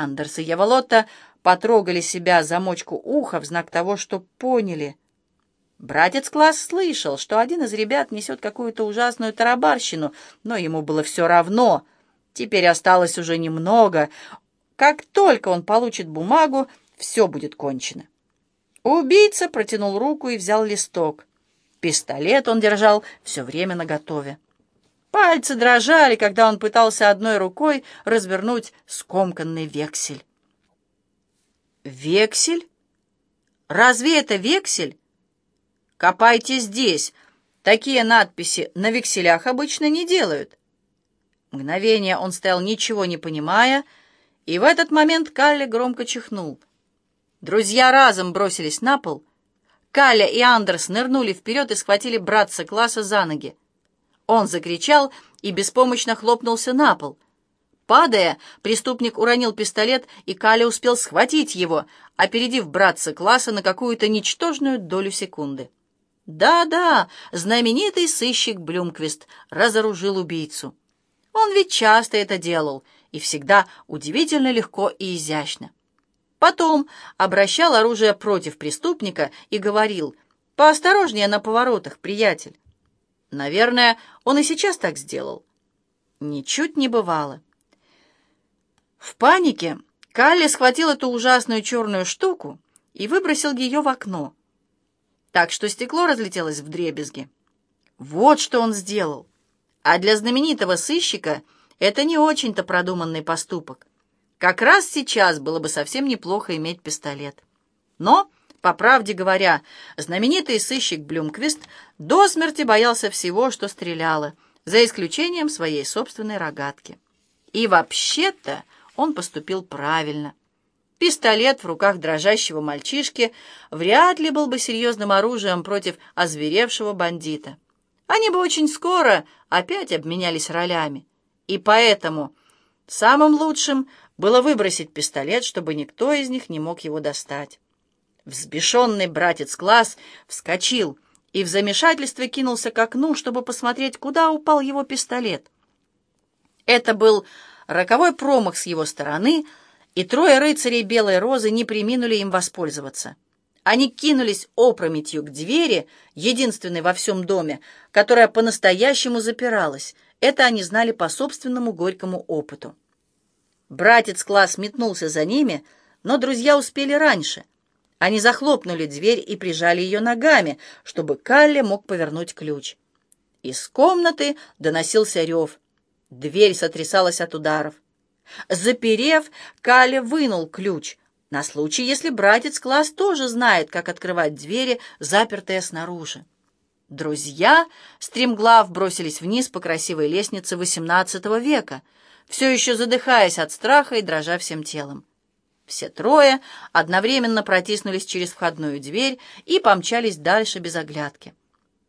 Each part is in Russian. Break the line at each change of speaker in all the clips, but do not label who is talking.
Андерс и Яволотта потрогали себя замочку уха в знак того, что поняли. Братец Класс слышал, что один из ребят несет какую-то ужасную тарабарщину, но ему было все равно. Теперь осталось уже немного. Как только он получит бумагу, все будет кончено. Убийца протянул руку и взял листок. Пистолет он держал все время наготове. Пальцы дрожали, когда он пытался одной рукой развернуть скомканный вексель. «Вексель? Разве это вексель? Копайте здесь. Такие надписи на векселях обычно не делают». Мгновение он стоял, ничего не понимая, и в этот момент Калли громко чихнул. Друзья разом бросились на пол. Калля и Андерс нырнули вперед и схватили братца класса за ноги. Он закричал и беспомощно хлопнулся на пол. Падая, преступник уронил пистолет, и Каля успел схватить его, опередив братца класса на какую-то ничтожную долю секунды. Да-да, знаменитый сыщик Блюмквист разоружил убийцу. Он ведь часто это делал, и всегда удивительно легко и изящно. Потом обращал оружие против преступника и говорил, «Поосторожнее на поворотах, приятель». Наверное, он и сейчас так сделал. Ничуть не бывало. В панике Калли схватил эту ужасную черную штуку и выбросил ее в окно, так что стекло разлетелось в дребезги. Вот что он сделал. А для знаменитого сыщика это не очень-то продуманный поступок. Как раз сейчас было бы совсем неплохо иметь пистолет. Но по правде говоря, знаменитый сыщик Блюмквист до смерти боялся всего, что стреляло, за исключением своей собственной рогатки. И вообще-то он поступил правильно. Пистолет в руках дрожащего мальчишки вряд ли был бы серьезным оружием против озверевшего бандита. Они бы очень скоро опять обменялись ролями. И поэтому самым лучшим было выбросить пистолет, чтобы никто из них не мог его достать. Взбешенный братец Класс вскочил и в замешательстве кинулся к окну, чтобы посмотреть, куда упал его пистолет. Это был роковой промах с его стороны, и трое рыцарей Белой Розы не приминули им воспользоваться. Они кинулись опрометью к двери, единственной во всем доме, которая по-настоящему запиралась. Это они знали по собственному горькому опыту. Братец Класс метнулся за ними, но друзья успели раньше — они захлопнули дверь и прижали ее ногами, чтобы Калли мог повернуть ключ. Из комнаты доносился рев. Дверь сотрясалась от ударов. Заперев, Калли вынул ключ, на случай, если братец Класс тоже знает, как открывать двери, запертые снаружи. Друзья стремглав бросились вниз по красивой лестнице XVIII века, все еще задыхаясь от страха и дрожа всем телом. Все трое одновременно протиснулись через входную дверь и помчались дальше без оглядки.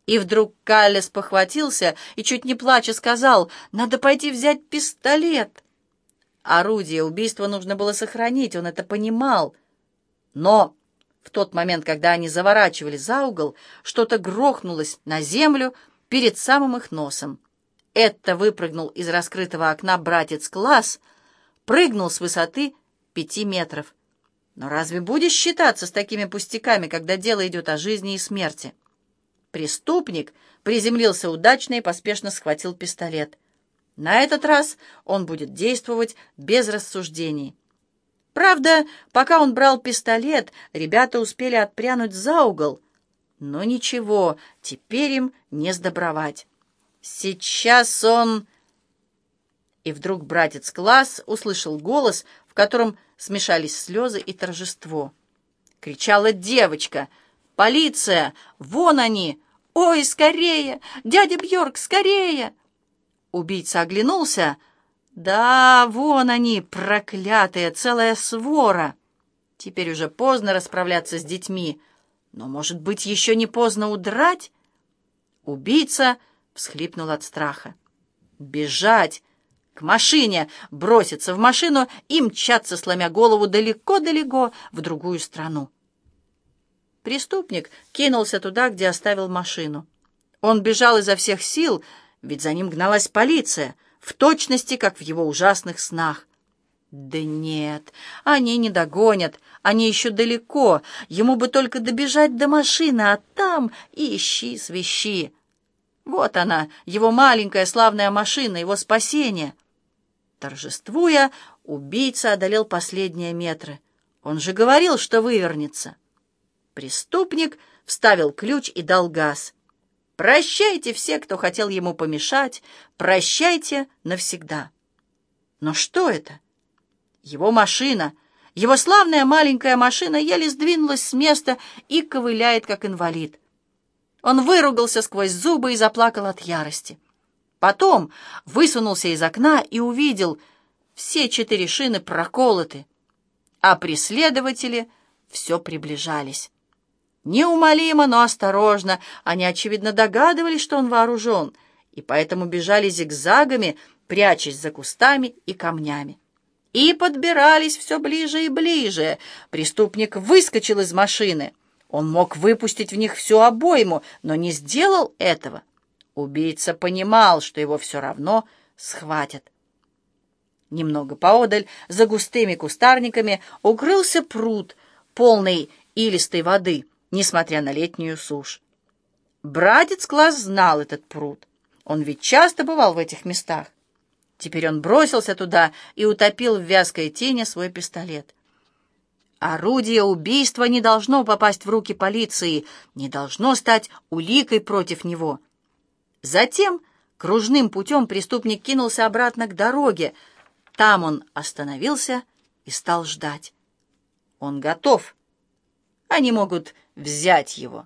И вдруг Каллес похватился и, чуть не плача, сказал, «Надо пойти взять пистолет». Орудие убийства нужно было сохранить, он это понимал. Но в тот момент, когда они заворачивали за угол, что-то грохнулось на землю перед самым их носом. Это выпрыгнул из раскрытого окна братец Класс, прыгнул с высоты пяти метров. Но разве будешь считаться с такими пустяками, когда дело идет о жизни и смерти? Преступник приземлился удачно и поспешно схватил пистолет. На этот раз он будет действовать без рассуждений. Правда, пока он брал пистолет, ребята успели отпрянуть за угол. Но ничего, теперь им не сдобровать. Сейчас он... И вдруг братец Класс услышал голос, в котором смешались слезы и торжество. Кричала девочка. «Полиция! Вон они! Ой, скорее! Дядя Бьорк, скорее!» Убийца оглянулся. «Да, вон они, проклятые, целая свора!» Теперь уже поздно расправляться с детьми. Но, может быть, еще не поздно удрать? Убийца всхлипнул от страха. «Бежать! К машине, броситься в машину и мчаться, сломя голову далеко-далеко в другую страну. Преступник кинулся туда, где оставил машину. Он бежал изо всех сил, ведь за ним гналась полиция, в точности, как в его ужасных снах. Да нет, они не догонят, они еще далеко. Ему бы только добежать до машины, а там ищи свищи. Вот она, его маленькая славная машина, его спасение. Торжествуя, убийца одолел последние метры. Он же говорил, что вывернется. Преступник вставил ключ и дал газ. Прощайте все, кто хотел ему помешать, прощайте навсегда. Но что это? Его машина, его славная маленькая машина еле сдвинулась с места и ковыляет, как инвалид. Он выругался сквозь зубы и заплакал от ярости. Потом высунулся из окна и увидел, все четыре шины проколоты, а преследователи все приближались. Неумолимо, но осторожно, они, очевидно, догадывались, что он вооружен, и поэтому бежали зигзагами, прячась за кустами и камнями. И подбирались все ближе и ближе. Преступник выскочил из машины — он мог выпустить в них всю обойму, но не сделал этого. Убийца понимал, что его все равно схватят. Немного поодаль, за густыми кустарниками, укрылся пруд, полный илистой воды, несмотря на летнюю сушь. Братец Класс знал этот пруд. Он ведь часто бывал в этих местах. Теперь он бросился туда и утопил в вязкой тени свой пистолет. Орудие убийства не должно попасть в руки полиции, не должно стать уликой против него. Затем кружным путем преступник кинулся обратно к дороге. Там он остановился и стал ждать. Он готов. Они могут взять его.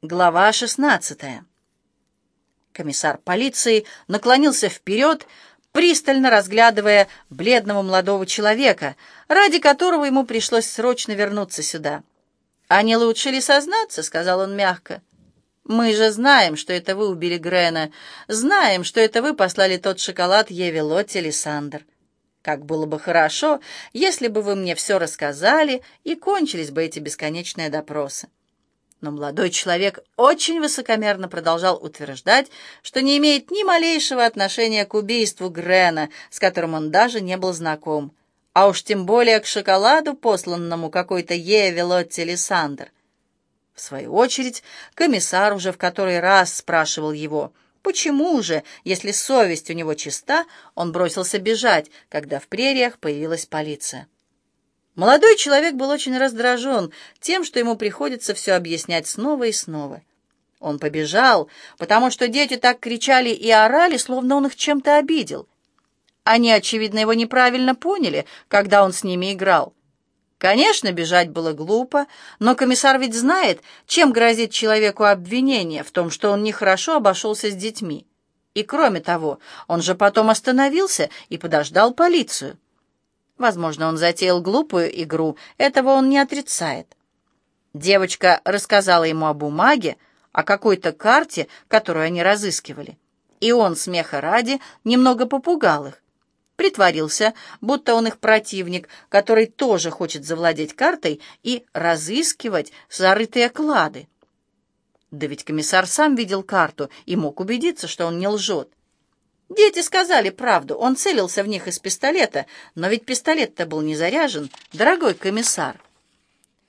Глава шестнадцатая. Комиссар полиции наклонился вперед, пристально разглядывая бледного молодого человека, ради которого ему пришлось срочно вернуться сюда. «А не лучше ли сознаться?» — сказал он мягко. «Мы же знаем, что это вы убили Грена, знаем, что это вы послали тот шоколад Еве Лотте Лиссандр. Как было бы хорошо, если бы вы мне все рассказали, и кончились бы эти бесконечные допросы». Но молодой человек очень высокомерно продолжал утверждать, что не имеет ни малейшего отношения к убийству Грена, с которым он даже не был знаком, а уж тем более к шоколаду, посланному какой-то Еве Лотти Лиссандр. В свою очередь, комиссар уже в который раз спрашивал его, почему же, если совесть у него чиста, он бросился бежать, когда в прериях появилась полиция. Молодой человек был очень раздражен тем, что ему приходится все объяснять снова и снова. Он побежал, потому что дети так кричали и орали, словно он их чем-то обидел. Они, очевидно, его неправильно поняли, когда он с ними играл. Конечно, бежать было глупо, но комиссар ведь знает, чем грозит человеку обвинение в том, что он нехорошо обошелся с детьми. И кроме того, он же потом остановился и подождал полицию. Возможно, он затеял глупую игру, этого он не отрицает. Девочка рассказала ему о бумаге, о какой-то карте, которую они разыскивали. И он, смеха ради, немного попугал их. Притворился, будто он их противник, который тоже хочет завладеть картой и разыскивать зарытые клады. Да ведь комиссар сам видел карту и мог убедиться, что он не лжет. Дети сказали правду, он целился в них из пистолета, но ведь пистолет-то был не заряжен, дорогой комиссар.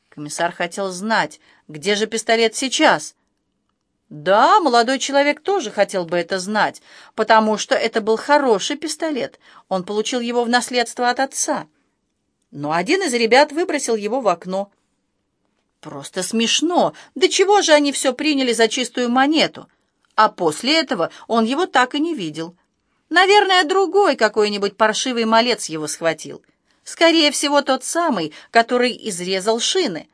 Комиссар хотел знать, где же пистолет сейчас. Да, молодой человек тоже хотел бы это знать, потому что это был хороший пистолет, он получил его в наследство от отца. Но один из ребят выбросил его в окно. Просто смешно, да чего же они все приняли за чистую монету? А после этого он его так и не видел. Наверное, другой какой-нибудь паршивый малец его схватил. Скорее всего, тот самый, который изрезал шины.